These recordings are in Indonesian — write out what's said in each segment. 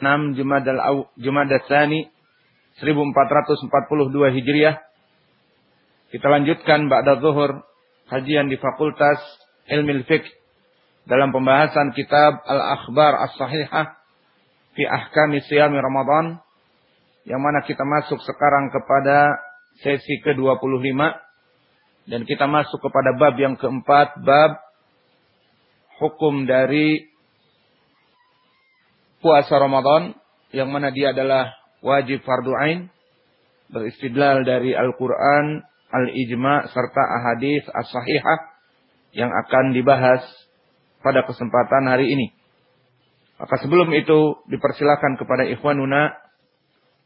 6 Jumadal Jumadal Tsani 1442 Hijriah. Kita lanjutkan ba'da zuhur kajian di Fakultas Ilmu Fiqh dalam pembahasan kitab Al-Akhbar As-Sahihah fi Ahkami Siyami Ramadan yang mana kita masuk sekarang kepada sesi ke-25 dan kita masuk kepada bab yang keempat bab hukum dari puasa Ramadan yang mana dia adalah wajib fardu ain beristidlal dari Al-Qur'an, Al-Ijma serta ahadits as-sahihah yang akan dibahas pada kesempatan hari ini. Maka sebelum itu dipersilakan kepada ikhwanuna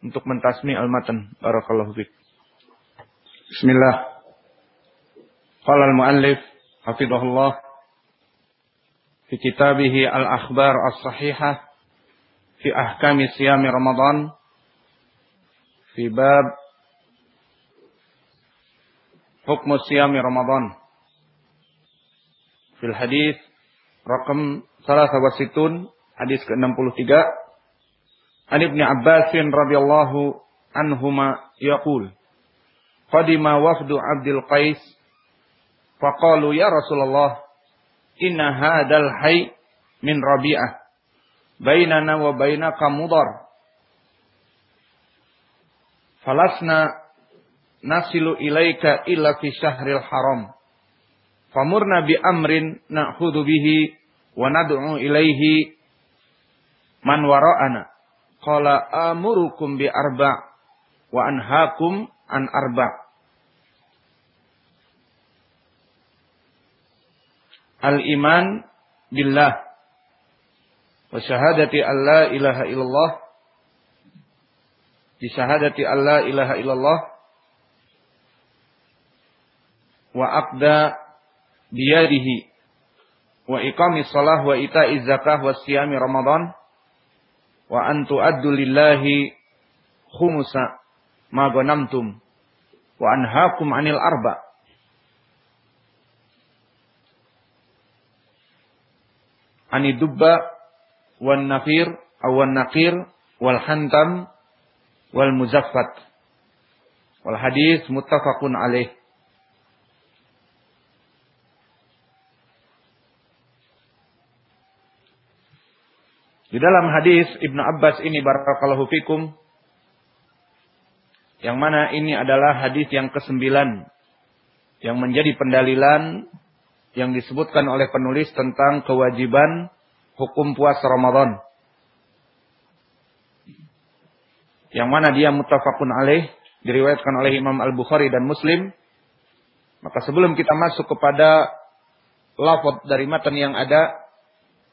untuk mentasmi al-matan. Barakallahu fiik. Bismillah. Qala al-muallif hafizahullah fi kitabih al-akhbar as-sahihah fi ahkami siyami Ramadan fi bab hukm siyami Ramadan. Fil hadis rakam 63 hadis ke-63. An Ibnu Abbas radhiyallahu anhuma yaqul Qadima wafdu Abdul Qais faqalu ya Rasulullah inna hadzal hayy min Rabi'ah bainana wa bainaka mudar falasna nasilu ilaika illa fi syahril haram. Famurna bi amrin na'khudhu bihi wa nad'u ilaihi man wara'ana. Qala amurukum bi arba' wa anhaakum an arba'. Al-iman billah wa syahadati an la ilaha illallah. Bisyahadati alla ilaha illallah. Wa aqda biyadihi. Wa iqami salah wa ita'i zakah wa siyami ramadan. Wa an tu'addu lillahi khumusa ma ghanamtum. Wa anhaakum 'anil arba. Ani dubba wan nafir awan naqir wal hantam wal muzaffat. Wal hadis muttafaqun alaih. Di dalam hadis Ibnu Abbas ini barakallahu fikum yang mana ini adalah hadis yang kesembilan yang menjadi pendalilan yang disebutkan oleh penulis tentang kewajiban hukum puasa Ramadan. yang mana dia muttafaqun alaih diriwayatkan oleh Imam Al-Bukhari dan Muslim maka sebelum kita masuk kepada lafaz dari matan yang ada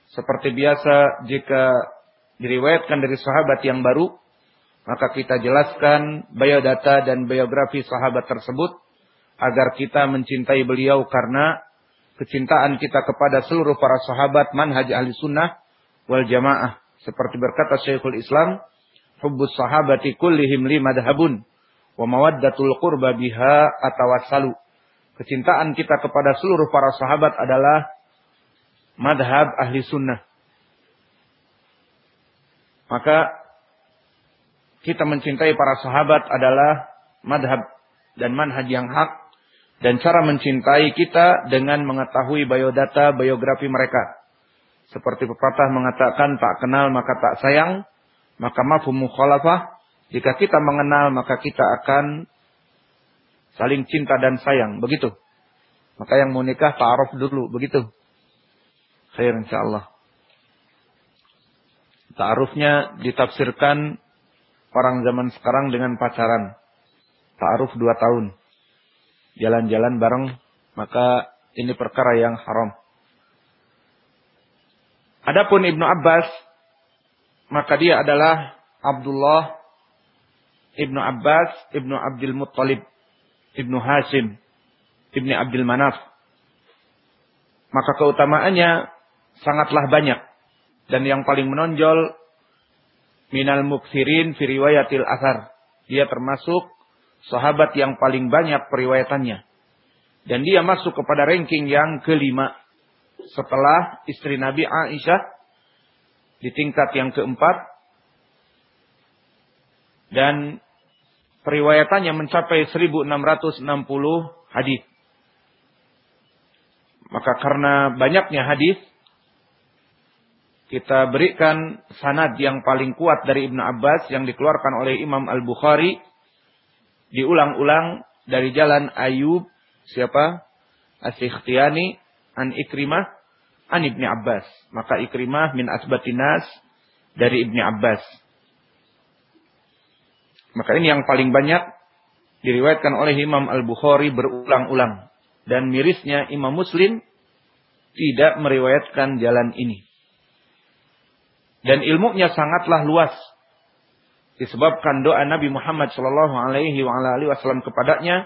seperti biasa jika diriwayatkan dari sahabat yang baru maka kita jelaskan biodata dan biografi sahabat tersebut agar kita mencintai beliau karena kecintaan kita kepada seluruh para sahabat manhaj ahli sunnah wal jamaah seperti berkata Syekhul Islam hubbus sahabati kullihim li madhabun wa mawaddatul qurba biha atawassalu. Kecintaan kita kepada seluruh para sahabat adalah madhab ahli sunnah. Maka kita mencintai para sahabat adalah madhab dan manhaj yang hak. Dan cara mencintai kita dengan mengetahui biodata, biografi mereka. Seperti pepatah mengatakan tak kenal maka tak sayang. Maka mafhum mukhalafah, jika kita mengenal maka kita akan saling cinta dan sayang. Begitu. Maka yang mau nikah ta'aruf dulu. Begitu. Khair insyaAllah. Ta'arufnya ditafsirkan orang zaman sekarang dengan pacaran. Ta'aruf dua tahun. Jalan-jalan bareng. Maka ini perkara yang haram. Adapun Ibnu Abbas maka dia adalah Abdullah Ibnu Abbas, Ibnu Abdul Muttalib, Ibnu Hashim, Ibnu Abdul Manaf. Maka keutamaannya sangatlah banyak. Dan yang paling menonjol minal muksirin fi riwayatil asar. Dia termasuk sahabat yang paling banyak periwayatannya. Dan dia masuk kepada ranking yang kelima. Setelah istri Nabi Aisyah di tingkat yang keempat dan periwayatannya mencapai 1660 hadis. Maka karena banyaknya hadis kita berikan sanad yang paling kuat dari Ibnu Abbas yang dikeluarkan oleh Imam Al-Bukhari diulang-ulang dari jalan Ayub siapa? As-Sikhtiyani an Ikrimah an Ibni Abbas. Maka Ikrimah min asbatinas dari Ibni Abbas. Maka ini yang paling banyak diriwayatkan oleh Imam Al-Bukhari berulang-ulang. Dan mirisnya Imam Muslim tidak meriwayatkan jalan ini. Dan ilmunya sangatlah luas. Disebabkan doa Nabi Muhammad Shallallahu Alaihi Wasallam kepadanya,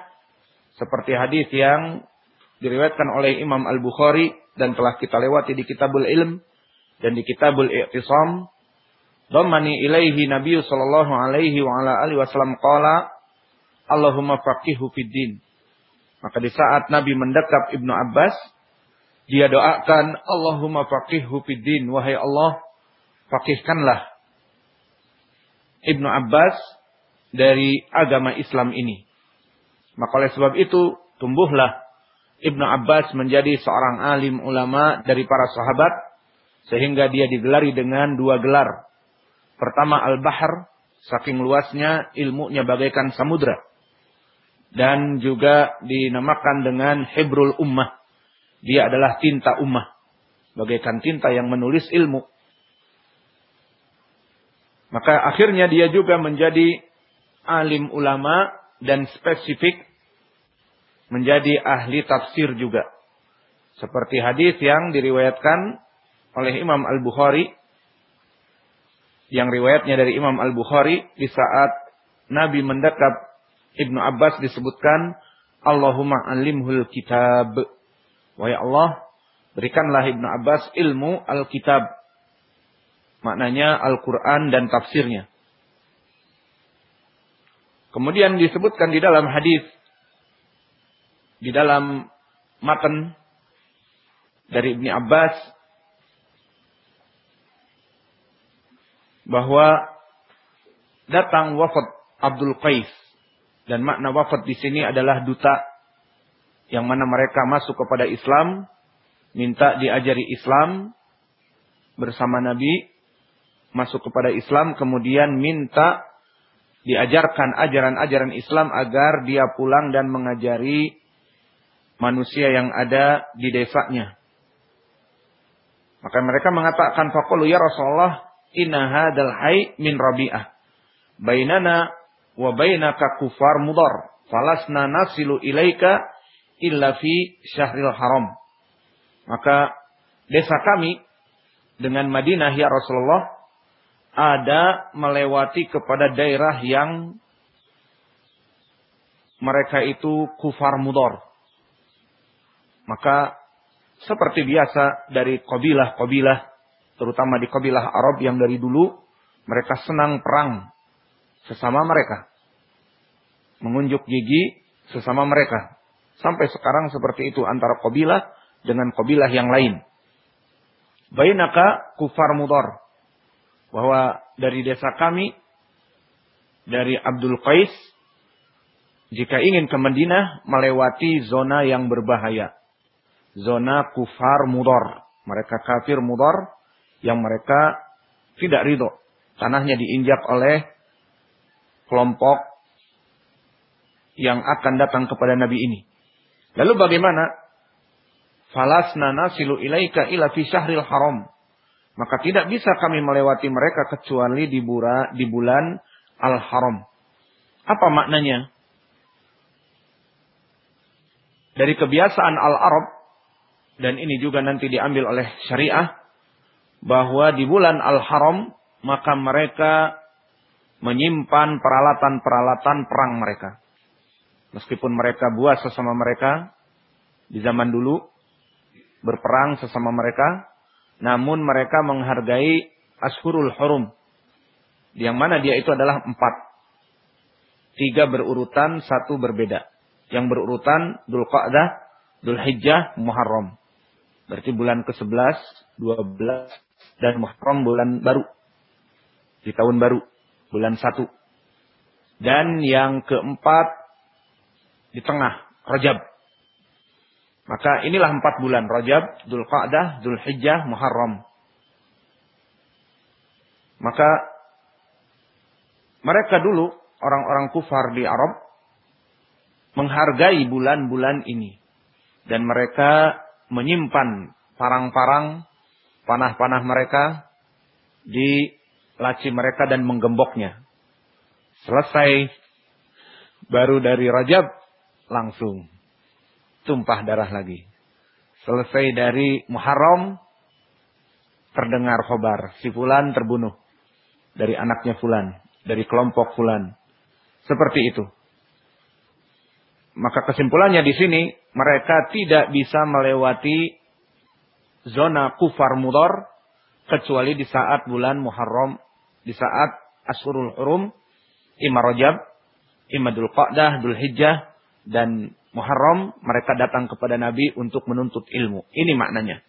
seperti hadis yang diriwayatkan oleh Imam Al Bukhari dan telah kita lewati di Kitabul Ilm dan di Kitabul I'tisam. Dhammani ilaihi Nabi sallallahu alaihi wa ala alihi wasallam qala Allahumma faqihu fid din. Maka di saat Nabi mendekap Ibnu Abbas, dia doakan Allahumma faqihu fid din. Wahai Allah, fakihkanlah Ibnu Abbas dari agama Islam ini. Maka oleh sebab itu tumbuhlah Ibnu Abbas menjadi seorang alim ulama dari para sahabat sehingga dia digelari dengan dua gelar. Pertama Al-Bahr, saking luasnya ilmunya bagaikan samudra. Dan juga dinamakan dengan Hebrul Ummah. Dia adalah tinta ummah. Bagaikan tinta yang menulis ilmu. Maka akhirnya dia juga menjadi alim ulama dan spesifik menjadi ahli tafsir juga. Seperti hadis yang diriwayatkan oleh Imam Al-Bukhari yang riwayatnya dari Imam Al-Bukhari di saat Nabi mendekap Ibnu Abbas disebutkan Allahumma alimhul kitab. Wahai Allah, berikanlah Ibnu Abbas ilmu Al-Kitab Maknanya Al-Quran dan tafsirnya. Kemudian disebutkan di dalam hadis di dalam matan dari Ibni Abbas bahwa datang wafat Abdul Qais dan makna wafat di sini adalah duta yang mana mereka masuk kepada Islam minta diajari Islam bersama Nabi masuk kepada Islam kemudian minta diajarkan ajaran-ajaran Islam agar dia pulang dan mengajari manusia yang ada di desanya. Maka mereka mengatakan faqulu ya Rasulullah inna hadzal hayy min Rabi'ah. Bainana wa bainaka kufar mudar. Falasna nasilu ilaika illa fi syahril haram. Maka desa kami dengan Madinah ya Rasulullah ada melewati kepada daerah yang mereka itu kufar mudor. Maka seperti biasa dari kabilah-kabilah, terutama di kabilah Arab yang dari dulu, mereka senang perang sesama mereka. Mengunjuk gigi sesama mereka. Sampai sekarang seperti itu antara kabilah dengan kabilah yang lain. Bainaka kufar mudor bahwa dari desa kami dari Abdul Qais jika ingin ke Madinah melewati zona yang berbahaya. Zona kufar mudor. Mereka kafir mudor yang mereka tidak ridho. Tanahnya diinjak oleh kelompok yang akan datang kepada Nabi ini. Lalu bagaimana? Falasna nasilu ilaika ila fi syahril haram. Maka tidak bisa kami melewati mereka kecuali di, bura, di bulan Al-Haram. Apa maknanya? Dari kebiasaan Al-Arab, dan ini juga nanti diambil oleh syariah, bahwa di bulan Al-Haram, maka mereka menyimpan peralatan-peralatan perang mereka. Meskipun mereka buas sesama mereka, di zaman dulu, berperang sesama mereka, namun mereka menghargai Ashurul Hurum. Yang mana dia itu adalah empat. Tiga berurutan, satu berbeda. Yang berurutan Dhul Qa'dah, Dhul Hijjah, Muharram. Berarti bulan ke-11, 12, dan Muharram bulan baru. Di tahun baru, bulan satu. Dan yang keempat di tengah Rajab. Maka inilah empat bulan Rajab, Dhul Qa'dah, Dhul Hijjah, Muharram. Maka mereka dulu orang-orang kufar di Arab menghargai bulan-bulan ini dan mereka menyimpan parang-parang panah-panah mereka di laci mereka dan menggemboknya. Selesai baru dari Rajab langsung tumpah darah lagi. Selesai dari Muharram terdengar khobar si fulan terbunuh dari anaknya fulan, dari kelompok fulan. Seperti itu. Maka kesimpulannya di sini mereka tidak bisa melewati zona kufar mudor kecuali di saat bulan Muharram, di saat Ashurul Hurum, Ima Rajab, Ima Dul Qa'dah, Dul Hijjah, dan Muharram, mereka datang kepada Nabi untuk menuntut ilmu. Ini maknanya.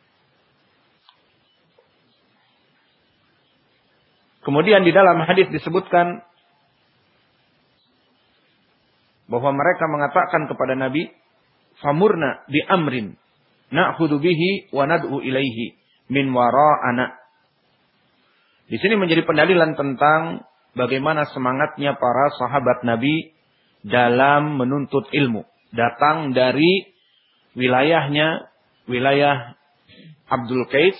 Kemudian di dalam hadis disebutkan bahwa mereka mengatakan kepada Nabi, "Famurna bi amrin na'khudhu bihi wa nad'u ilaihi min wara'ana." Di sini menjadi pendalilan tentang bagaimana semangatnya para sahabat Nabi dalam menuntut ilmu. Datang dari wilayahnya, wilayah Abdul Qais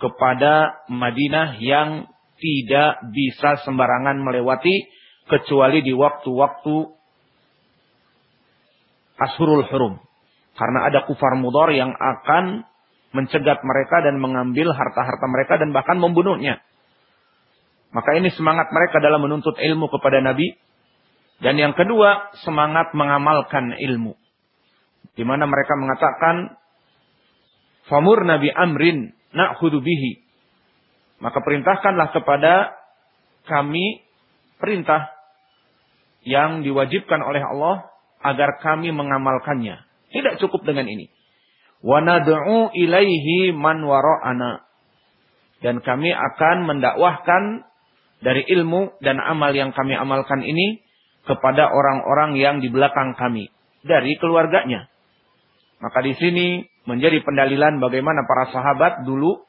kepada Madinah yang tidak bisa sembarangan melewati kecuali di waktu-waktu Ashurul Hurum. Karena ada kufar mudor yang akan mencegat mereka dan mengambil harta-harta mereka dan bahkan membunuhnya. Maka ini semangat mereka dalam menuntut ilmu kepada Nabi. Dan yang kedua, semangat mengamalkan ilmu. Di mana mereka mengatakan, Famur Nabi Amrin na'khudu bihi. Maka perintahkanlah kepada kami perintah yang diwajibkan oleh Allah agar kami mengamalkannya. Tidak cukup dengan ini wa nad'u ilaihi man wara'ana. Dan kami akan mendakwahkan dari ilmu dan amal yang kami amalkan ini kepada orang-orang yang di belakang kami dari keluarganya. Maka di sini menjadi pendalilan bagaimana para sahabat dulu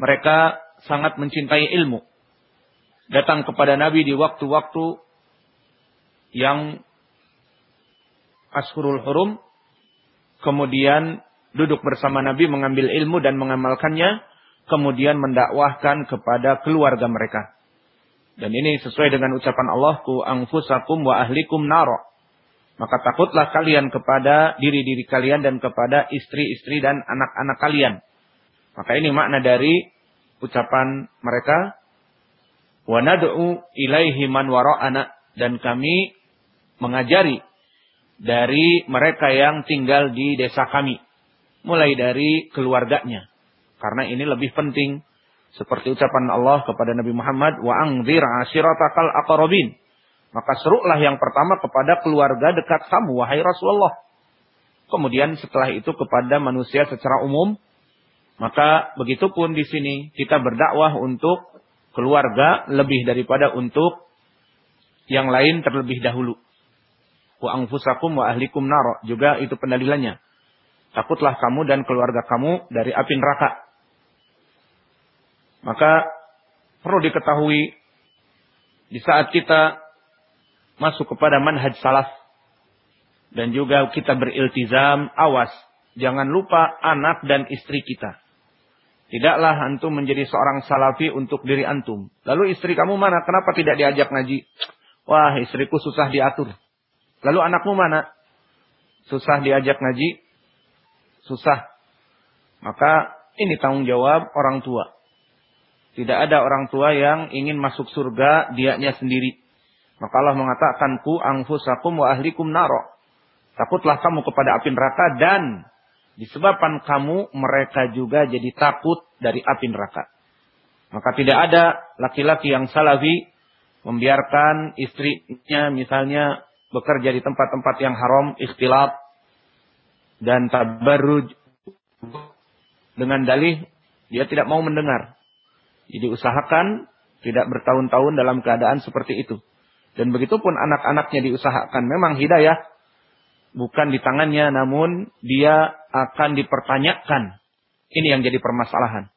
mereka sangat mencintai ilmu. Datang kepada Nabi di waktu-waktu yang Ashurul Hurum kemudian duduk bersama Nabi mengambil ilmu dan mengamalkannya, kemudian mendakwahkan kepada keluarga mereka. Dan ini sesuai dengan ucapan Allah, ku angfusakum wa ahlikum naro. Maka takutlah kalian kepada diri-diri kalian dan kepada istri-istri dan anak-anak kalian. Maka ini makna dari ucapan mereka. Wa nad'u ilaihi man wara'ana. Dan kami mengajari dari mereka yang tinggal di desa kami. Mulai dari keluarganya. Karena ini lebih penting. Seperti ucapan Allah kepada Nabi Muhammad. Wa angzir ashiratakal aqarabin. Maka serulah yang pertama kepada keluarga dekat kamu. Wahai Rasulullah. Kemudian setelah itu kepada manusia secara umum. Maka begitupun di sini kita berdakwah untuk keluarga lebih daripada untuk yang lain terlebih dahulu wa anfusakum wa ahlikum naro. Juga itu pendalilannya. Takutlah kamu dan keluarga kamu dari api neraka. Maka perlu diketahui di saat kita masuk kepada manhaj salaf dan juga kita beriltizam, awas jangan lupa anak dan istri kita. Tidaklah antum menjadi seorang salafi untuk diri antum. Lalu istri kamu mana? Kenapa tidak diajak ngaji? Wah, istriku susah diatur. Lalu anakmu mana? Susah diajak ngaji? Susah. Maka ini tanggung jawab orang tua. Tidak ada orang tua yang ingin masuk surga dianya sendiri. Maka Allah mengatakan ku angfusakum wa ahlikum naro. Takutlah kamu kepada api neraka dan disebabkan kamu mereka juga jadi takut dari api neraka. Maka tidak ada laki-laki yang salafi membiarkan istrinya misalnya bekerja di tempat-tempat yang haram, ikhtilaf dan tabarruj dengan dalih dia tidak mau mendengar. Jadi usahakan tidak bertahun-tahun dalam keadaan seperti itu. Dan begitu pun anak-anaknya diusahakan. Memang hidayah bukan di tangannya, namun dia akan dipertanyakan. Ini yang jadi permasalahan.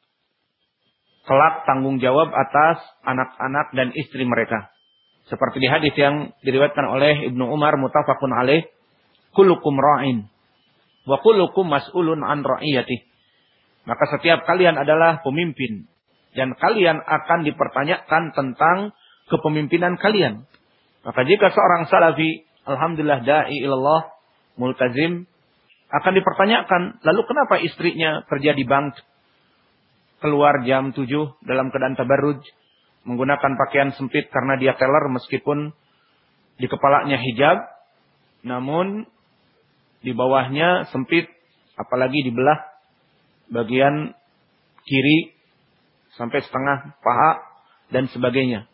Kelak tanggung jawab atas anak-anak dan istri mereka. Seperti di hadis yang diriwayatkan oleh Ibnu Umar mutafakun alaih, kulukum ra'in wa kulukum mas'ulun an ra'iyati. Maka setiap kalian adalah pemimpin dan kalian akan dipertanyakan tentang kepemimpinan kalian. Maka jika seorang salafi, alhamdulillah da'i ilallah, multazim, akan dipertanyakan, lalu kenapa istrinya kerja di bank, keluar jam 7 dalam keadaan tabarruj, menggunakan pakaian sempit karena dia teller meskipun di kepalanya hijab, namun di bawahnya sempit, apalagi dibelah bagian kiri sampai setengah paha dan sebagainya.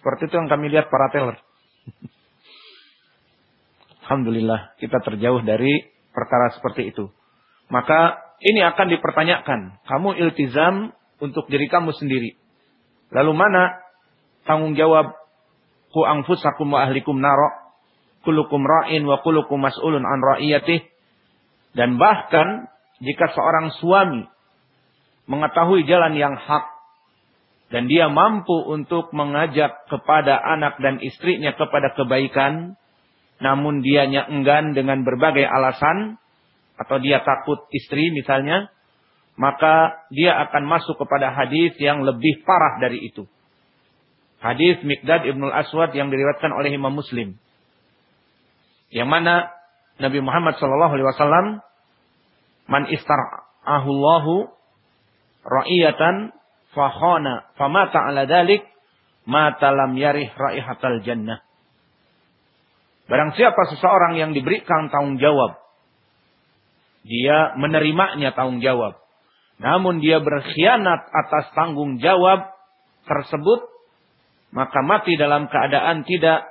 Seperti itu yang kami lihat para teller. Alhamdulillah kita terjauh dari perkara seperti itu. Maka ini akan dipertanyakan. Kamu iltizam untuk diri kamu sendiri. Lalu mana tanggung jawab ku anfusakum wa ahlikum naro kulukum ra'in wa kulukum mas'ulun an ra'iyatih dan bahkan jika seorang suami mengetahui jalan yang hak dan dia mampu untuk mengajak kepada anak dan istrinya kepada kebaikan, namun dianya enggan dengan berbagai alasan, atau dia takut istri misalnya, maka dia akan masuk kepada hadis yang lebih parah dari itu. Hadis Mikdad Ibnul Aswad yang diriwayatkan oleh Imam Muslim. Yang mana Nabi Muhammad wasallam man istar'ahullahu ra'iyatan fakhana famata ala dalik mata lam yarih raihatal jannah. Barang siapa seseorang yang diberikan tanggung jawab, dia menerimanya tanggung jawab. Namun dia berkhianat atas tanggung jawab tersebut, maka mati dalam keadaan tidak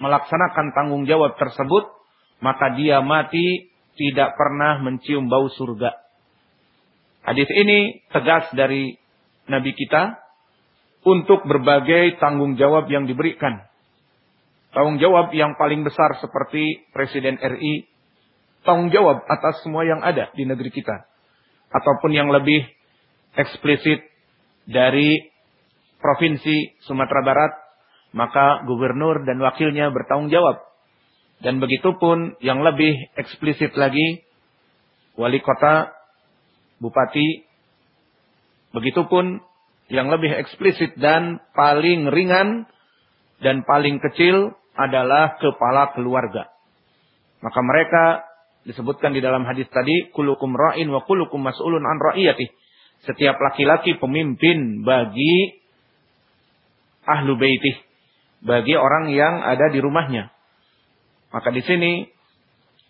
melaksanakan tanggung jawab tersebut, maka dia mati tidak pernah mencium bau surga. Hadis ini tegas dari Nabi kita untuk berbagai tanggung jawab yang diberikan. Tanggung jawab yang paling besar seperti Presiden RI, tanggung jawab atas semua yang ada di negeri kita. Ataupun yang lebih eksplisit dari Provinsi Sumatera Barat, maka gubernur dan wakilnya bertanggung jawab. Dan begitu pun yang lebih eksplisit lagi, wali kota, bupati, Begitupun yang lebih eksplisit dan paling ringan dan paling kecil adalah kepala keluarga. Maka mereka disebutkan di dalam hadis tadi, kulukum ra'in wa kulukum mas'ulun an ra'iyati. Setiap laki-laki pemimpin bagi ahlu baitih, bagi orang yang ada di rumahnya. Maka di sini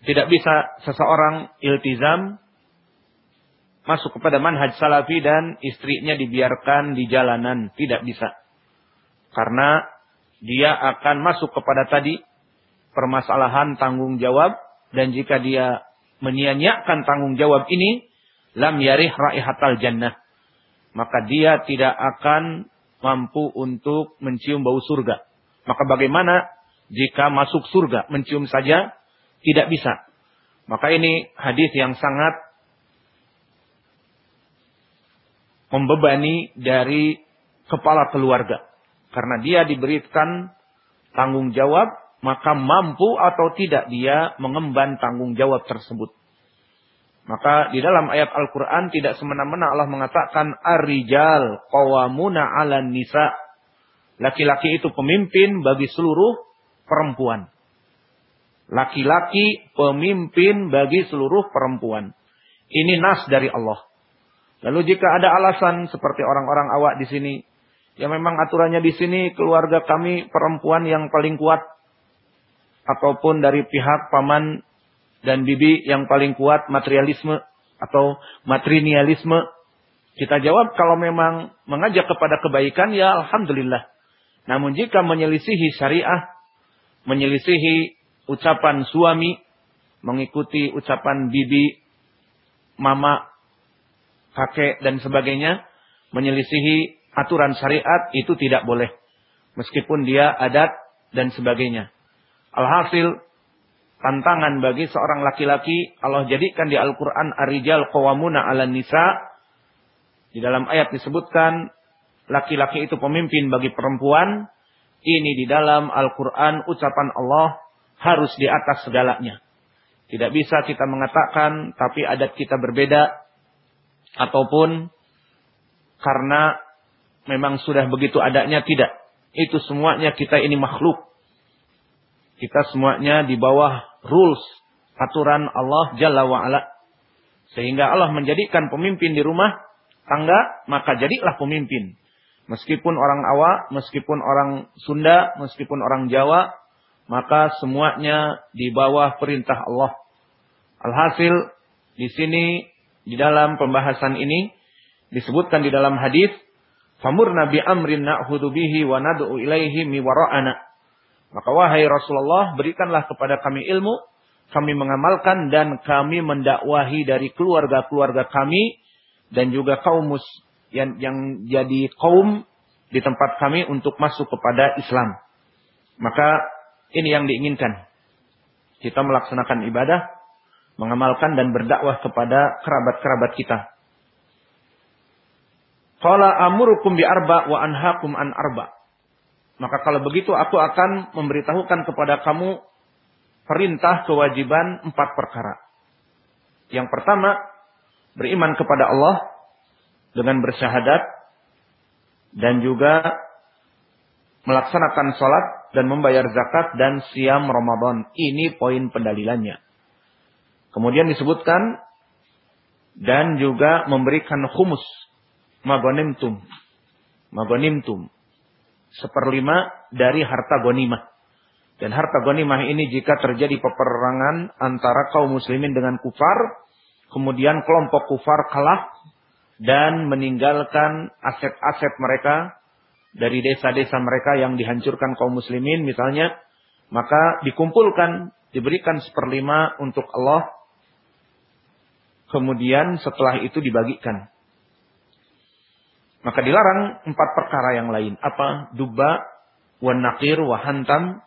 tidak bisa seseorang iltizam masuk kepada manhaj salafi dan istrinya dibiarkan di jalanan. Tidak bisa. Karena dia akan masuk kepada tadi permasalahan tanggung jawab. Dan jika dia menyia-nyiakan tanggung jawab ini, lam yarih raihatal jannah. Maka dia tidak akan mampu untuk mencium bau surga. Maka bagaimana jika masuk surga mencium saja tidak bisa. Maka ini hadis yang sangat membebani dari kepala keluarga. Karena dia diberikan tanggung jawab, maka mampu atau tidak dia mengemban tanggung jawab tersebut. Maka di dalam ayat Al-Quran tidak semena-mena Allah mengatakan Ar-rijal qawamuna ala nisa. Laki-laki itu pemimpin bagi seluruh perempuan. Laki-laki pemimpin bagi seluruh perempuan. Ini nas dari Allah. Lalu jika ada alasan seperti orang-orang awak di sini, ya memang aturannya di sini keluarga kami perempuan yang paling kuat ataupun dari pihak paman dan bibi yang paling kuat materialisme atau matrinialisme. Kita jawab kalau memang mengajak kepada kebaikan ya alhamdulillah. Namun jika menyelisihi syariah, menyelisihi ucapan suami, mengikuti ucapan bibi, mama kakek dan sebagainya menyelisihi aturan syariat itu tidak boleh. Meskipun dia adat dan sebagainya. Alhasil tantangan bagi seorang laki-laki Allah jadikan di Al-Qur'an ar-rijal qawwamuna 'alan nisa. Di dalam ayat disebutkan laki-laki itu pemimpin bagi perempuan. Ini di dalam Al-Qur'an ucapan Allah harus di atas segalanya. Tidak bisa kita mengatakan tapi adat kita berbeda ataupun karena memang sudah begitu adanya tidak. Itu semuanya kita ini makhluk. Kita semuanya di bawah rules, aturan Allah Jalla wa'ala. Sehingga Allah menjadikan pemimpin di rumah tangga, maka jadilah pemimpin. Meskipun orang Awa, meskipun orang Sunda, meskipun orang Jawa, maka semuanya di bawah perintah Allah. Alhasil di sini di dalam pembahasan ini disebutkan di dalam hadis famur nabi amrin na'khudhu bihi ilaihi mi wara'ana. Maka wahai Rasulullah, berikanlah kepada kami ilmu, kami mengamalkan dan kami mendakwahi dari keluarga-keluarga kami dan juga kaum mus yang, yang jadi kaum di tempat kami untuk masuk kepada Islam. Maka ini yang diinginkan. Kita melaksanakan ibadah, mengamalkan dan berdakwah kepada kerabat-kerabat kita. Qala amurukum bi arba wa anhakum an arba. Maka kalau begitu aku akan memberitahukan kepada kamu perintah kewajiban empat perkara. Yang pertama, beriman kepada Allah dengan bersyahadat dan juga melaksanakan sholat dan membayar zakat dan siam Ramadan. Ini poin pendalilannya. Kemudian disebutkan dan juga memberikan humus magonimtum. Magonimtum. Seperlima dari harta gonimah. Dan harta gonimah ini jika terjadi peperangan antara kaum muslimin dengan kufar. Kemudian kelompok kufar kalah. Dan meninggalkan aset-aset mereka. Dari desa-desa mereka yang dihancurkan kaum muslimin misalnya. Maka dikumpulkan. Diberikan seperlima untuk Allah. Kemudian setelah itu dibagikan maka dilarang empat perkara yang lain. Apa? Duba, wa nakir, wa hantam,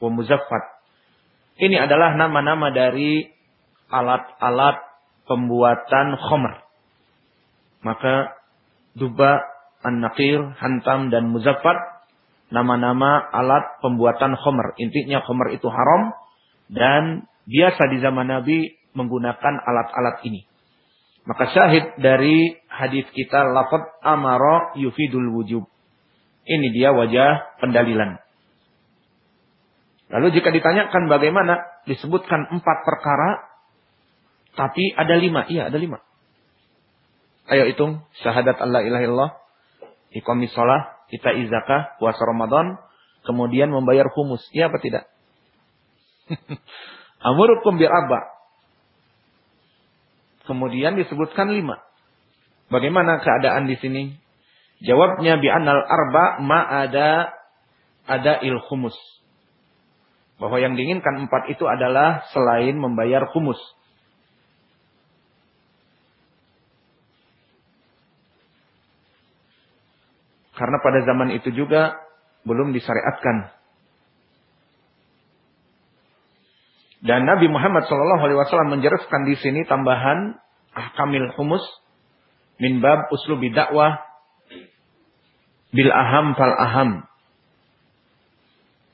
wa muzaffat. Ini adalah nama-nama dari alat-alat pembuatan khomer. Maka duba, an-nakir, hantam, dan muzaffat. Nama-nama alat pembuatan khomer. Intinya khomer itu haram. Dan biasa di zaman Nabi menggunakan alat-alat ini. Maka syahid dari hadis kita lafaz amara yufidul wujub. Ini dia wajah pendalilan. Lalu jika ditanyakan bagaimana disebutkan empat perkara, tapi ada lima. Iya ada lima. Ayo hitung. Syahadat Allah ilaha illallah. Iqamis sholah. Kita izakah. Puasa Ramadan. Kemudian membayar humus. Iya apa tidak? Amurukum bi'abba. Kemudian disebutkan lima. Bagaimana keadaan di sini? Jawabnya bi anal arba ma ada ada il humus. Bahwa yang diinginkan empat itu adalah selain membayar humus. Karena pada zaman itu juga belum disyariatkan Dan Nabi Muhammad Shallallahu Alaihi Wasallam menjelaskan di sini tambahan ahkamil humus min bab uslubi dakwah bil aham fal aham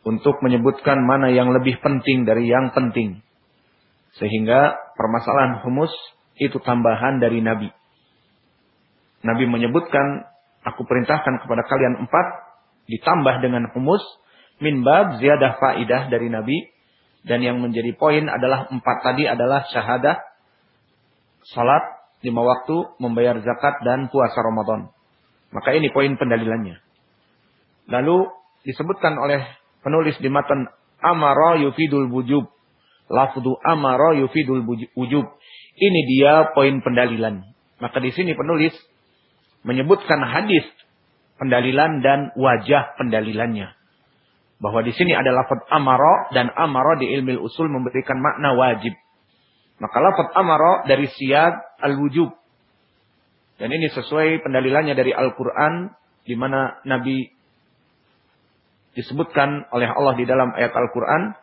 untuk menyebutkan mana yang lebih penting dari yang penting sehingga permasalahan humus itu tambahan dari Nabi. Nabi menyebutkan aku perintahkan kepada kalian empat ditambah dengan humus min bab ziyadah faidah dari Nabi dan yang menjadi poin adalah empat tadi adalah syahadah, salat lima waktu, membayar zakat dan puasa Ramadan. Maka ini poin pendalilannya. Lalu disebutkan oleh penulis di matan amara yufidul wujub. Lafdu amara yufidul wujub. Ini dia poin pendalilan. Maka di sini penulis menyebutkan hadis pendalilan dan wajah pendalilannya bahwa di sini ada lafaz amara dan amara di ilmu usul memberikan makna wajib. Maka lafaz amara dari siyad al-wujub. Dan ini sesuai pendalilannya dari Al-Qur'an di mana Nabi disebutkan oleh Allah di dalam ayat Al-Quran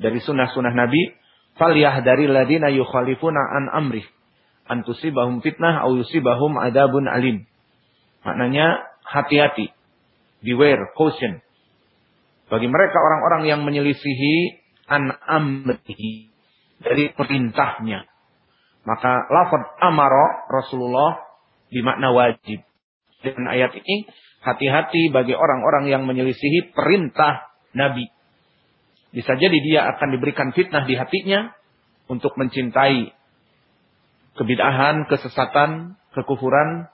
dari sunnah-sunnah Nabi, faliyah dari ladina yukhalifuna an amrih antusibahum fitnah au yusibahum adabun alim. Maknanya hati-hati, beware, caution. Bagi mereka orang-orang yang menyelisihi an amrihi dari perintahnya. Maka lafaz amaro Rasulullah dimakna wajib. Dengan ayat ini, hati-hati bagi orang-orang yang menyelisihi perintah Nabi. Bisa jadi dia akan diberikan fitnah di hatinya untuk mencintai kebid'ahan, kesesatan, kekufuran,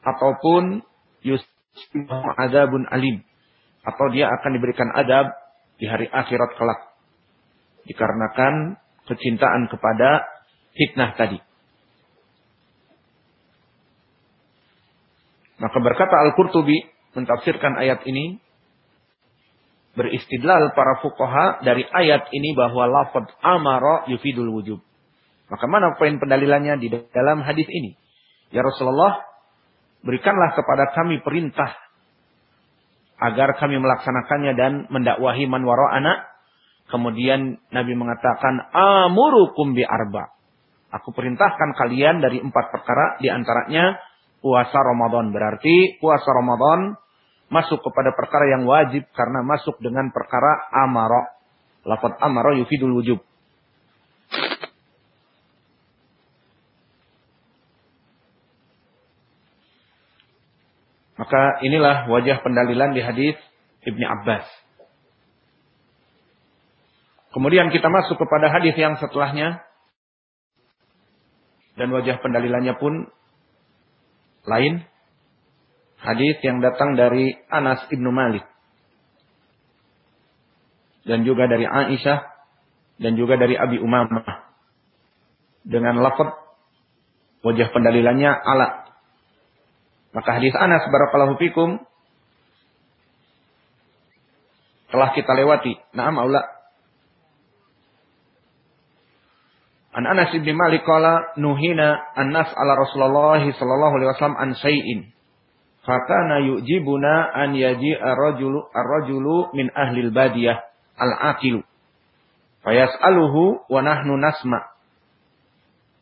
ataupun yusbihum adabun alim. Atau dia akan diberikan adab di hari akhirat kelak. Dikarenakan kecintaan kepada fitnah tadi. Maka berkata Al-Qurtubi mentafsirkan ayat ini beristidlal para fuqaha dari ayat ini bahwa lafaz amara yufidul wujub. Maka mana poin pendalilannya di dalam hadis ini? Ya Rasulullah, berikanlah kepada kami perintah agar kami melaksanakannya dan mendakwahi man anak. Kemudian Nabi mengatakan, amurukum bi arba. Aku perintahkan kalian dari empat perkara, di antaranya puasa Ramadan. Berarti puasa Ramadan masuk kepada perkara yang wajib karena masuk dengan perkara amaro. Lafad amaro yufidul wujub. Maka inilah wajah pendalilan di hadis Ibni Abbas. Kemudian kita masuk kepada hadis yang setelahnya. Dan wajah pendalilannya pun lain. Hadis yang datang dari Anas Ibnu Malik. Dan juga dari Aisyah. Dan juga dari Abi Umamah. Dengan lafad wajah pendalilannya ala maka hadis Anas barakallahu fikum telah kita lewati. Naam aula. An Anas bin Malik qala nuhina an-nas ala Rasulullah sallallahu alaihi wasallam an syai'in. Fakana yu'jibuna an yaji'a rajulu ar-rajulu min ahli al-badiyah al-aqilu. Fayas'aluhu wa nahnu nasma.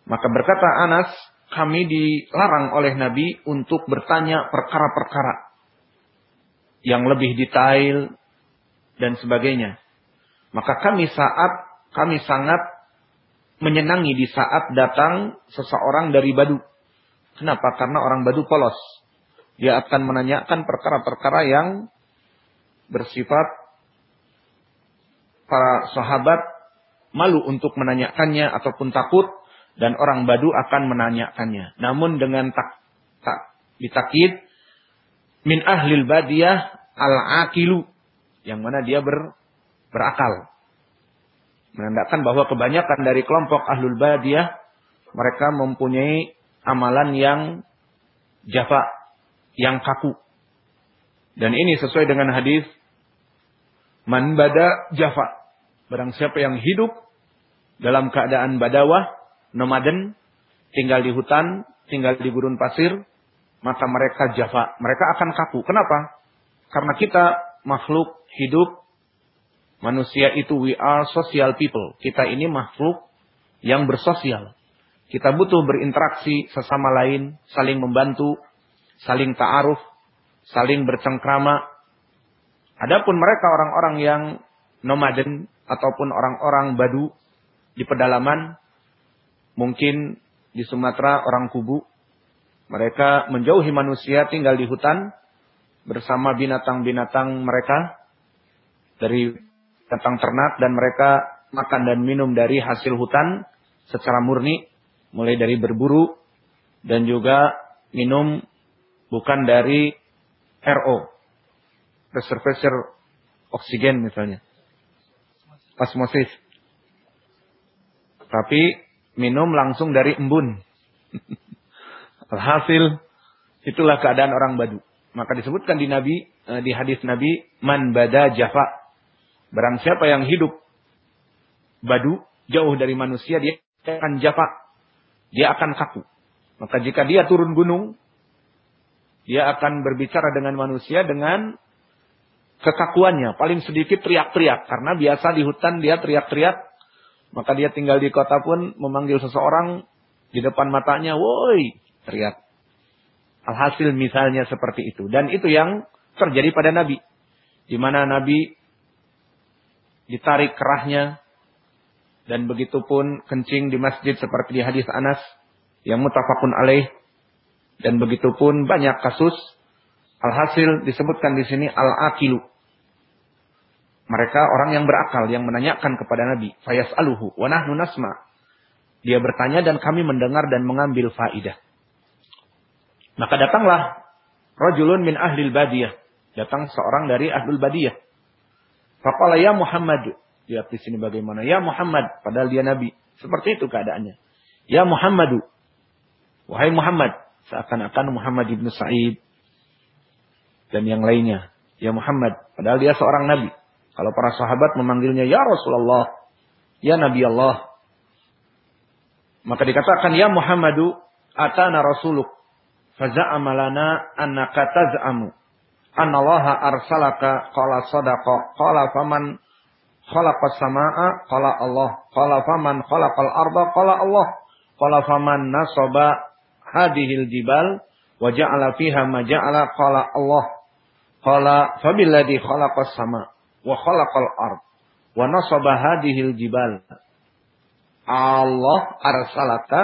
Maka berkata Anas, kami dilarang oleh Nabi untuk bertanya perkara-perkara yang lebih detail dan sebagainya. Maka kami saat kami sangat menyenangi di saat datang seseorang dari Badu. Kenapa? Karena orang Badu polos. Dia akan menanyakan perkara-perkara yang bersifat para sahabat malu untuk menanyakannya ataupun takut dan orang Badu akan menanyakannya. Namun dengan tak, tak ditakid min ahlil badiyah al-aqilu yang mana dia ber, berakal. Menandakan bahwa kebanyakan dari kelompok ahlul badiyah mereka mempunyai amalan yang jafa, yang kaku. Dan ini sesuai dengan hadis man bada jafa. Barang siapa yang hidup dalam keadaan badawah, nomaden, tinggal di hutan, tinggal di gurun pasir, maka mereka jafa, mereka akan kaku. Kenapa? Karena kita makhluk hidup manusia itu we are social people. Kita ini makhluk yang bersosial. Kita butuh berinteraksi sesama lain, saling membantu, saling ta'aruf, saling bercengkrama. Adapun mereka orang-orang yang nomaden ataupun orang-orang badu di pedalaman, Mungkin di Sumatera orang kubu. Mereka menjauhi manusia tinggal di hutan bersama binatang-binatang mereka dari binatang ternak dan mereka makan dan minum dari hasil hutan secara murni mulai dari berburu dan juga minum bukan dari RO reservoir oksigen misalnya osmosis tapi minum langsung dari embun. Alhasil itulah keadaan orang Badu. Maka disebutkan di Nabi eh, di hadis Nabi man bada jafa. Barang siapa yang hidup Badu jauh dari manusia dia akan jafa. Dia akan kaku. Maka jika dia turun gunung dia akan berbicara dengan manusia dengan kekakuannya. Paling sedikit teriak-teriak. Karena biasa di hutan dia teriak-teriak. Maka dia tinggal di kota pun memanggil seseorang di depan matanya. Woi, teriak. Alhasil misalnya seperti itu. Dan itu yang terjadi pada Nabi. Di mana Nabi ditarik kerahnya. Dan begitu pun kencing di masjid seperti di hadis Anas. Yang mutafakun alaih. Dan begitu pun banyak kasus Alhasil disebutkan di sini al-akilu. Mereka orang yang berakal yang menanyakan kepada Nabi, fayas aluhu, wanah nunasma. Dia bertanya dan kami mendengar dan mengambil faidah. Maka datanglah rajulun min ahlil badiyah. Datang seorang dari ahlul badiyah. Faqala ya Muhammad. Lihat di sini bagaimana. Ya Muhammad. Padahal dia Nabi. Seperti itu keadaannya. Ya Muhammadu. Wahai Muhammad. Seakan-akan Muhammad ibn Sa'id dan yang lainnya. Ya Muhammad. Padahal dia seorang nabi. Kalau para sahabat memanggilnya ya Rasulullah, ya Nabi Allah. Maka dikatakan ya Muhammadu atana rasuluk faza'ama lana annaka taz'amu annallaha arsalaka qala sadaqa qala faman khalaqas samaa qala Allah qala faman khalaqal arda qala Allah qala faman nasaba hadhil jibal wa ja'ala fiha ma ja'ala qala Allah Qala fabilladhi khalaqas sama wa khalaqal ard wa nasaba hadhil jibal. Allah arsalaka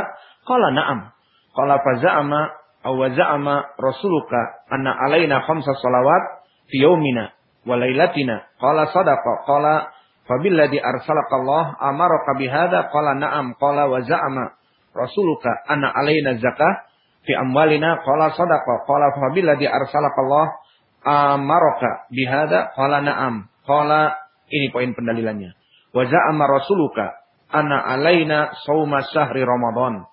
qala na'am. Qala faza'ama aw za'ama rasuluka anna alaina khamsa salawat fi yaumina wa lailatina. Qala sadaqa qala fabilladhi arsalaka Allah amaraka bihadza qala na'am qala wa za'ama rasuluka anna alaina zakah fi amwalina qala sadaqa qala fabilladhi arsalaka Allah amaroka bihada qala na'am. Qala ini poin pendalilannya. Wa za'ama rasuluka ana alaina sauma syahri Ramadan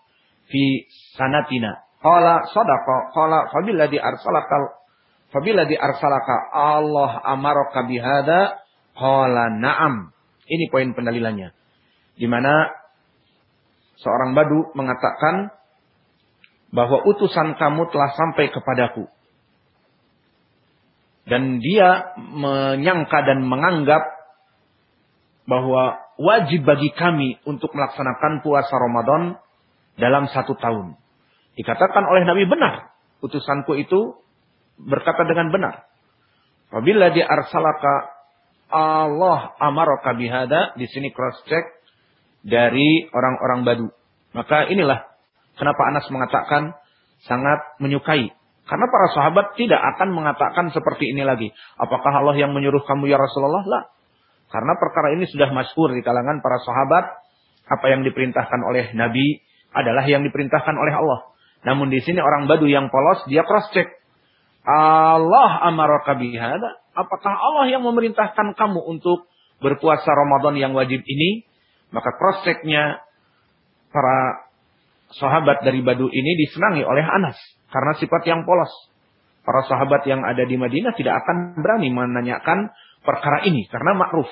fi sanatina. Qala sadaqa qala fabilladhi arsalaka fabilladhi arsalaka Allah amaroka bihada qala na'am. Ini poin pendalilannya. Di mana seorang badu mengatakan bahwa utusan kamu telah sampai kepadaku dan dia menyangka dan menganggap bahwa wajib bagi kami untuk melaksanakan puasa Ramadan dalam satu tahun. Dikatakan oleh Nabi benar. Utusanku itu berkata dengan benar. Apabila dia arsalaka Allah amaraka bihada. Di sini cross check dari orang-orang badu. Maka inilah kenapa Anas mengatakan sangat menyukai karena para sahabat tidak akan mengatakan seperti ini lagi. Apakah Allah yang menyuruh kamu ya Rasulullah? Lah. Karena perkara ini sudah masyhur di kalangan para sahabat. Apa yang diperintahkan oleh Nabi adalah yang diperintahkan oleh Allah. Namun di sini orang badu yang polos, dia cross check. Allah amaraka bihada. Apakah Allah yang memerintahkan kamu untuk berpuasa Ramadan yang wajib ini? Maka cross checknya para sahabat dari badu ini disenangi oleh Anas. Karena sifat yang polos. Para sahabat yang ada di Madinah tidak akan berani menanyakan perkara ini. Karena makruf.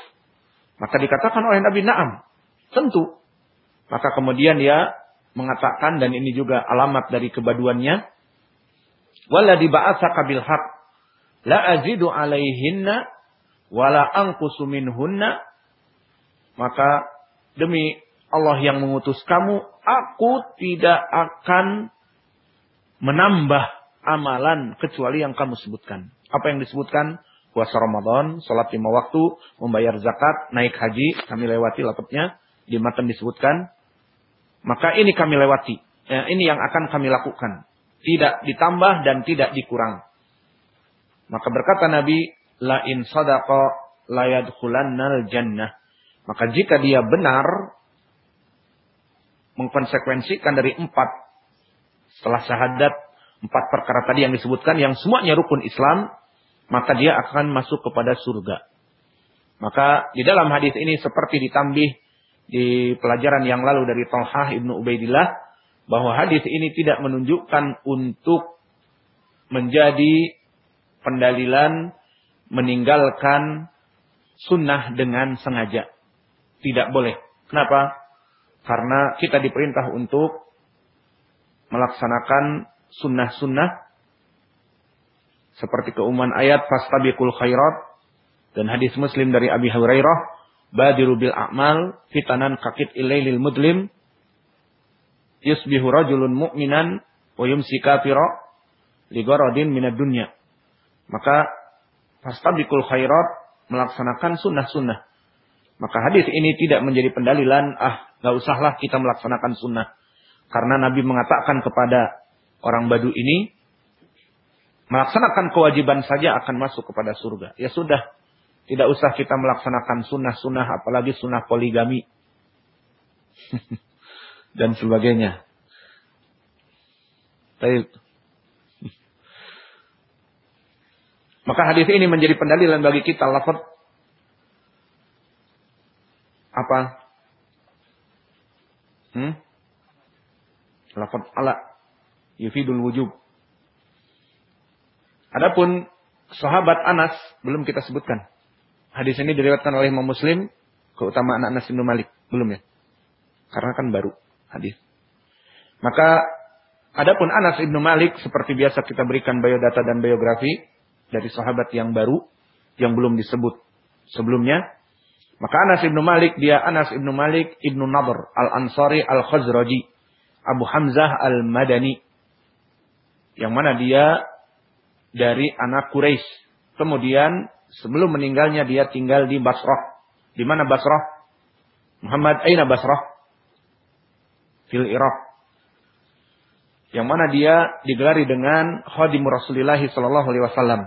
Maka dikatakan oleh Nabi Naam. Tentu. Maka kemudian dia mengatakan dan ini juga alamat dari kebaduannya. Walladhi ba'atsaka bil haq la azidu alaihinna wala anqusu minhunna maka demi Allah yang mengutus kamu, aku tidak akan menambah amalan kecuali yang kamu sebutkan. Apa yang disebutkan? Puasa Ramadan, sholat lima waktu, membayar zakat, naik haji, kami lewati lapetnya, di matan disebutkan. Maka ini kami lewati. Ya, ini yang akan kami lakukan. Tidak ditambah dan tidak dikurang. Maka berkata Nabi, La in sadaqa la yadkhulannal jannah. Maka jika dia benar, mengkonsekuensikan dari empat setelah syahadat empat perkara tadi yang disebutkan yang semuanya rukun Islam, maka dia akan masuk kepada surga. Maka di dalam hadis ini seperti ditambih di pelajaran yang lalu dari Talhah ibnu Ubaidillah bahwa hadis ini tidak menunjukkan untuk menjadi pendalilan meninggalkan sunnah dengan sengaja. Tidak boleh. Kenapa? Karena kita diperintah untuk melaksanakan sunnah-sunnah seperti keumuman ayat fastabiqul khairat Dan hadis Muslim dari Abi Hurairah, badiru bil a'mal fitanan kakit ilailil mudlim yusbihu rajulun mu'minan wa yumsi kafira ligaradin minad dunya. Maka fastabiqul khairat melaksanakan sunnah-sunnah. Maka hadis ini tidak menjadi pendalilan, ah, gak usahlah kita melaksanakan sunnah. Karena Nabi mengatakan kepada orang badu ini, melaksanakan kewajiban saja akan masuk kepada surga. Ya sudah, tidak usah kita melaksanakan sunnah-sunnah, apalagi sunnah poligami. Dan sebagainya. Baik. Maka hadis ini menjadi pendalilan bagi kita lafaz apa? Hmm? Lafaz ala yufidul wujub. Adapun sahabat Anas belum kita sebutkan. Hadis ini diriwayatkan oleh Imam Muslim keutamaan Anas bin Malik. Belum ya? Karena kan baru hadis. Maka adapun Anas bin Malik seperti biasa kita berikan biodata dan biografi dari sahabat yang baru yang belum disebut sebelumnya. Maka Anas bin Malik dia Anas bin Malik ibnu Nadr al-Ansari al-Khazraji Abu Hamzah al-Madani yang mana dia dari anak Quraisy. Kemudian sebelum meninggalnya dia tinggal di Basrah. Di mana Basrah? Muhammad Aina Basrah? Fil Iraq. Yang mana dia digelari dengan khadim Rasulullah sallallahu alaihi wasallam.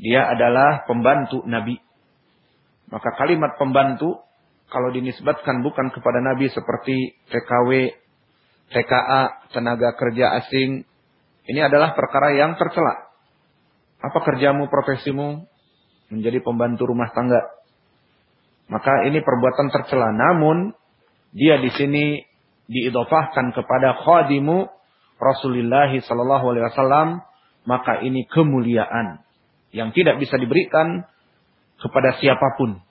Dia adalah pembantu Nabi. Maka kalimat pembantu kalau dinisbatkan bukan kepada Nabi seperti TKW, TKA, tenaga kerja asing, ini adalah perkara yang tercela. Apa kerjamu, profesimu? menjadi pembantu rumah tangga. Maka ini perbuatan tercela. Namun dia di sini diidofahkan kepada khadimu Rasulullah sallallahu alaihi wasallam, maka ini kemuliaan yang tidak bisa diberikan kepada siapa pun.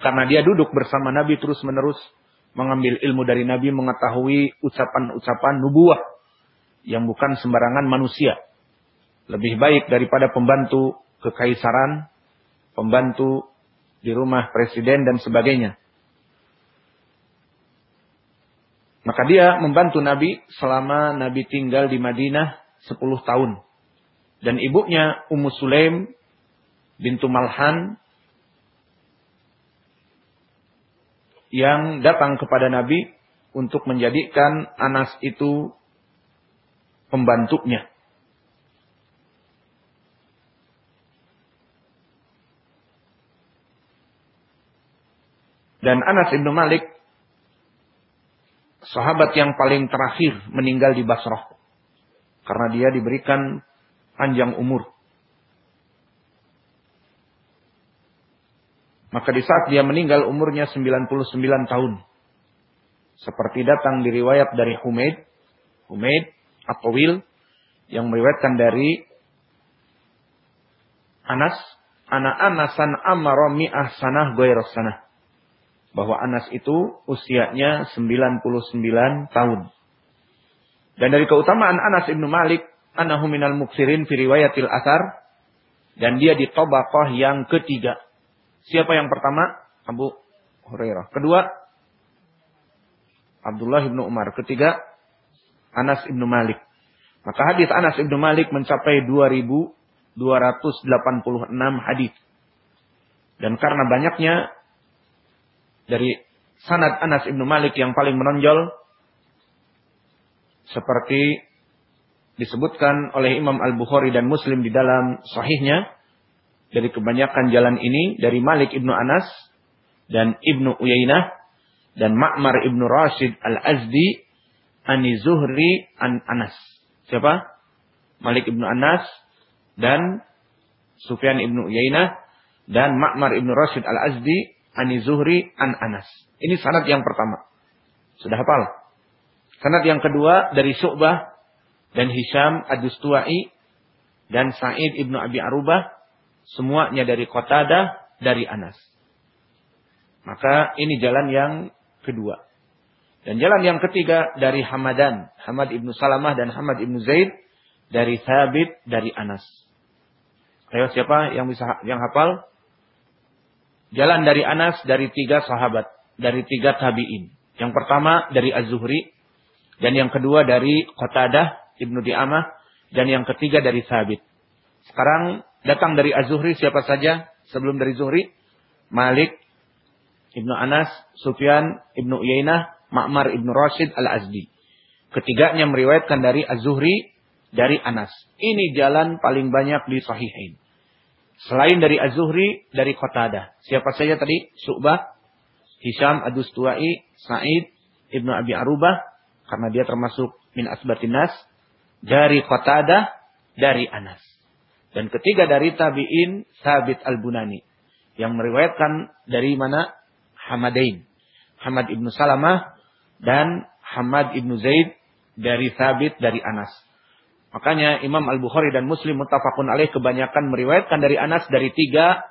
Karena dia duduk bersama Nabi terus-menerus mengambil ilmu dari Nabi, mengetahui ucapan-ucapan nubuah yang bukan sembarangan manusia. Lebih baik daripada pembantu kekaisaran, pembantu di rumah presiden dan sebagainya. Maka dia membantu Nabi selama Nabi tinggal di Madinah 10 tahun. Dan ibunya Ummu Sulaim bintu Malhan yang datang kepada Nabi untuk menjadikan Anas itu pembantunya. Dan Anas ibnu Malik, sahabat yang paling terakhir meninggal di Basrah. Karena dia diberikan panjang umur. Maka di saat dia meninggal umurnya 99 tahun. Seperti datang di riwayat dari Humaid. Humaid atau Will. Yang meriwayatkan dari Anas. Anak anasan amara mi'ah sanah sanah bahwa Anas itu usianya 99 tahun. Dan dari keutamaan Anas ibnu Malik, anahu minal muksirin fi riwayatil asar, dan dia di tobakoh yang ketiga. Siapa yang pertama? Abu Hurairah. Kedua, Abdullah ibnu Umar. Ketiga, Anas ibnu Malik. Maka hadis Anas ibnu Malik mencapai 2286 hadis. Dan karena banyaknya dari sanad Anas ibnu Malik yang paling menonjol seperti disebutkan oleh Imam Al-Bukhari dan Muslim di dalam sahihnya dari kebanyakan jalan ini dari Malik ibnu Anas dan ibnu Uyainah dan Ma'mar ibnu Rashid Al-Azdi Ani Zuhri an Anas. Siapa? Malik ibnu Anas dan Sufyan ibnu Uyainah dan Ma'mar ibnu Rashid Al-Azdi Ani Zuhri an Anas. Ini sanad yang pertama. Sudah hafal? Sanad yang kedua dari Syu'bah dan Hisham Ad-Dustuai dan Sa'id ibnu Abi Arubah. Semuanya dari Qatadah dari Anas. Maka ini jalan yang kedua. Dan jalan yang ketiga dari Hamadan. Hamad ibnu Salamah dan Hamad ibnu Zaid. Dari Thabit dari Anas. Ayo siapa yang bisa yang hafal? jalan dari Anas dari tiga sahabat, dari tiga tabi'in. Yang pertama dari Az-Zuhri, dan yang kedua dari Qatadah Ibnu Di'amah, dan yang ketiga dari Sabit. Sekarang datang dari Az-Zuhri siapa saja sebelum dari Zuhri? Malik, Ibnu Anas, Sufyan, Ibnu Uyainah, Ma'mar Ibnu Rashid Al-Azdi. Ketiganya meriwayatkan dari Az-Zuhri dari Anas. Ini jalan paling banyak di Sahihain. Selain dari Az-Zuhri, dari Qatadah. Siapa saja tadi? Syu'bah, Hisham Ad-Dustuai, Sa'id, Ibnu Abi Arubah, karena dia termasuk min asbatin nas, dari Qatadah, dari Anas. Dan ketiga dari tabi'in, Sabit Al-Bunani. Yang meriwayatkan dari mana? Hamadain. Hamad ibnu Salamah dan Hamad ibnu Zaid dari Sabit dari Anas. Makanya Imam Al-Bukhari dan Muslim mutafakun alaih kebanyakan meriwayatkan dari Anas dari tiga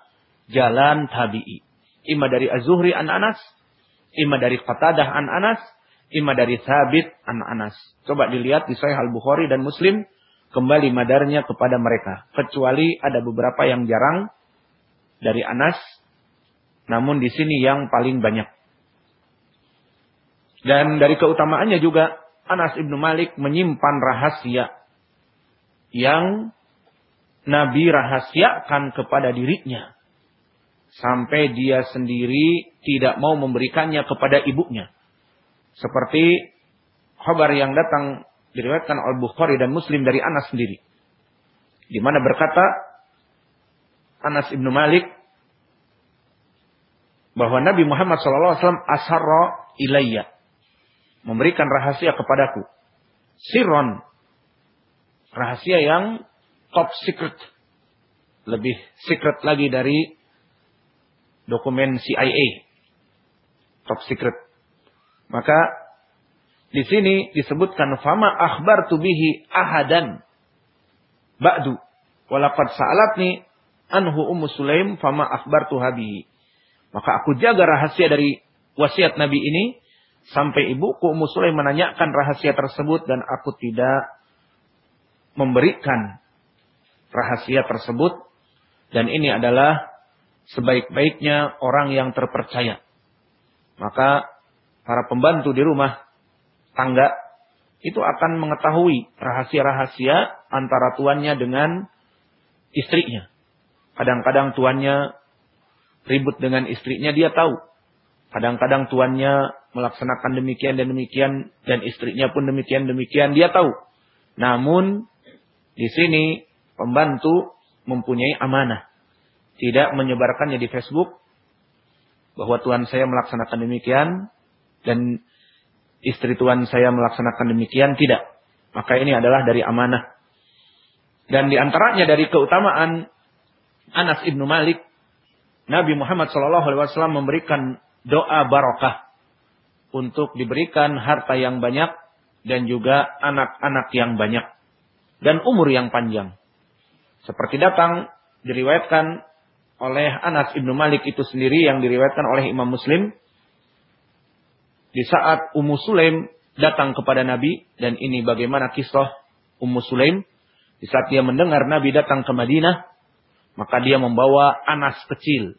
jalan tabi'i. Ima dari Az-Zuhri an Anas, ima dari Qatadah an Anas, ima dari Sabit an Anas. Coba dilihat di Sahih Al-Bukhari dan Muslim kembali madarnya kepada mereka. Kecuali ada beberapa yang jarang dari Anas namun di sini yang paling banyak. Dan dari keutamaannya juga Anas ibnu Malik menyimpan rahasia yang Nabi rahasiakan kepada dirinya. Sampai dia sendiri tidak mau memberikannya kepada ibunya. Seperti khabar yang datang diriwayatkan oleh Bukhari dan Muslim dari Anas sendiri. Di mana berkata Anas ibnu Malik bahwa Nabi Muhammad SAW asharra ilayya. Memberikan rahasia kepadaku. Sirron. Rahasia yang top secret. Lebih secret lagi dari dokumen CIA. Top secret. Maka di sini disebutkan fama akhbar tubihi ahadan ba'du. Walaqad sa'alatni anhu ummu sulaim fama akhbar tuhabihi maka aku jaga rahasia dari wasiat Nabi ini sampai ibuku Ummu Sulaim menanyakan rahasia tersebut dan aku tidak memberikan rahasia tersebut. Dan ini adalah sebaik-baiknya orang yang terpercaya. Maka para pembantu di rumah tangga itu akan mengetahui rahasia-rahasia antara tuannya dengan istrinya. Kadang-kadang tuannya ribut dengan istrinya dia tahu. Kadang-kadang tuannya melaksanakan demikian dan demikian dan istrinya pun demikian demikian dia tahu. Namun di sini pembantu mempunyai amanah. Tidak menyebarkannya di Facebook bahwa tuan saya melaksanakan demikian dan istri tuan saya melaksanakan demikian tidak. Maka ini adalah dari amanah. Dan di antaranya dari keutamaan Anas ibnu Malik Nabi Muhammad SAW memberikan doa barokah untuk diberikan harta yang banyak dan juga anak-anak yang banyak dan umur yang panjang. Seperti datang diriwayatkan oleh Anas ibnu Malik itu sendiri yang diriwayatkan oleh Imam Muslim di saat Ummu Sulaim datang kepada Nabi dan ini bagaimana kisah Ummu Sulaim di saat dia mendengar Nabi datang ke Madinah maka dia membawa Anas kecil.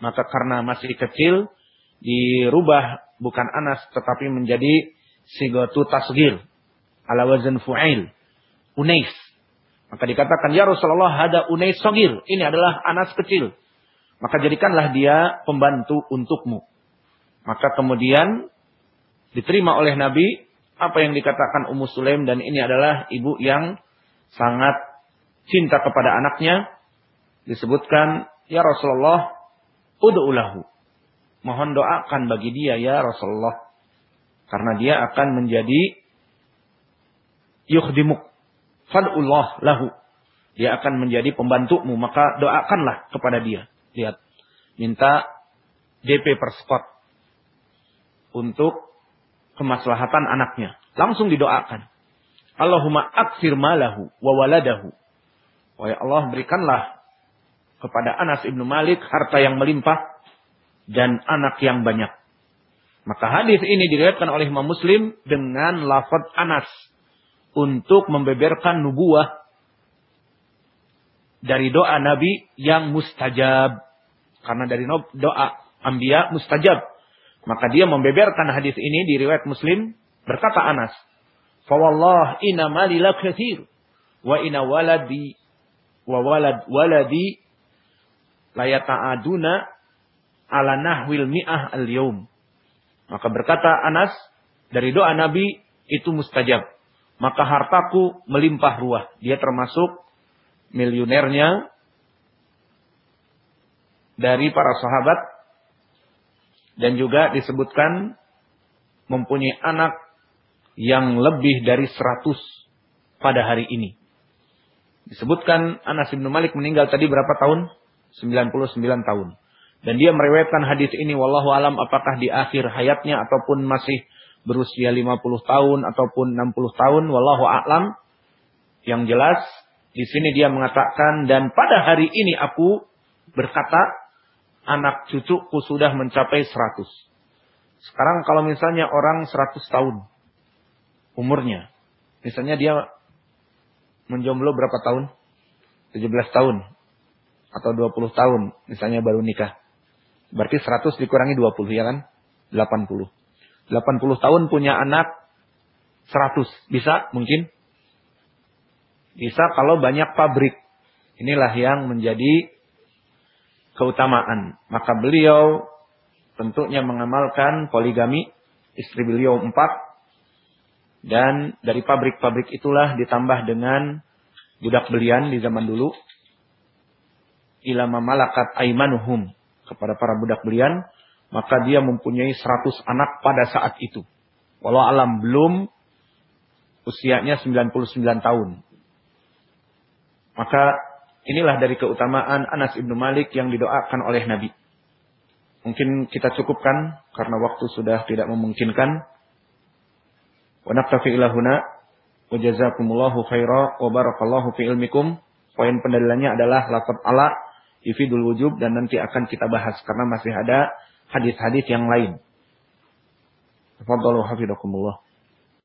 Maka karena masih kecil, dirubah bukan Anas tetapi menjadi sigatu tasgir. Ala wazan fu'ail. Unais. Maka dikatakan, ya Rasulullah ada Unais sogir. Ini adalah Anas kecil. Maka jadikanlah dia pembantu untukmu. Maka kemudian diterima oleh Nabi apa yang dikatakan Ummu Sulaim dan ini adalah ibu yang sangat cinta kepada anaknya disebutkan, "Ya Rasulullah, ud'ulahu." Mohon doakan bagi dia ya Rasulullah. Karena dia akan menjadi yukhdimuk. Fad'ullah lahu. Dia akan menjadi pembantumu. Maka doakanlah kepada dia. Lihat. Minta DP per spot. Untuk kemaslahatan anaknya. Langsung didoakan. Allahumma aksir malahu wa waladahu. Wahai Allah berikanlah kepada Anas ibnu Malik harta yang melimpah dan anak yang banyak. Maka hadis ini diriwayatkan oleh Imam Muslim dengan lafaz Anas untuk membeberkan nubuah dari doa Nabi yang mustajab. Karena dari doa ambia mustajab. Maka dia membeberkan hadis ini di riwayat Muslim berkata Anas, "Fawallah inna mali la kathir wa inna waladi wa walad waladi la yata'aduna ala nahwil mi'ah al-yawm." Maka berkata Anas dari doa Nabi itu mustajab. Maka hartaku melimpah ruah. Dia termasuk miliunernya dari para sahabat dan juga disebutkan mempunyai anak yang lebih dari 100 pada hari ini. Disebutkan Anas bin Malik meninggal tadi berapa tahun? 99 tahun. Dan dia meriwayatkan hadis ini wallahu alam apakah di akhir hayatnya ataupun masih berusia 50 tahun ataupun 60 tahun wallahu a'lam. Yang jelas di sini dia mengatakan dan pada hari ini aku berkata anak cucuku sudah mencapai 100. Sekarang kalau misalnya orang 100 tahun umurnya. Misalnya dia menjomblo berapa tahun? 17 tahun. Atau 20 tahun. Misalnya baru nikah. Berarti 100 dikurangi 20 ya kan? 80. 80 tahun punya anak 100. Bisa mungkin? Bisa kalau banyak pabrik. Inilah yang menjadi keutamaan. Maka beliau tentunya mengamalkan poligami. Istri beliau empat. Dan dari pabrik-pabrik itulah ditambah dengan budak belian di zaman dulu. Ilama malakat aimanuhum. Kepada para budak belian. Maka dia mempunyai seratus anak pada saat itu. Walau alam belum usianya 99 tahun. Maka Inilah dari keutamaan Anas ibnu Malik yang didoakan oleh Nabi. Mungkin kita cukupkan karena waktu sudah tidak memungkinkan. Wa naktafi ilahuna wa jazakumullahu khaira wa barakallahu fi ilmikum. Poin pendalilannya adalah lafaz ala yufidul wujub dan nanti akan kita bahas karena masih ada hadis-hadis yang lain. Tafadhalu hafizakumullah.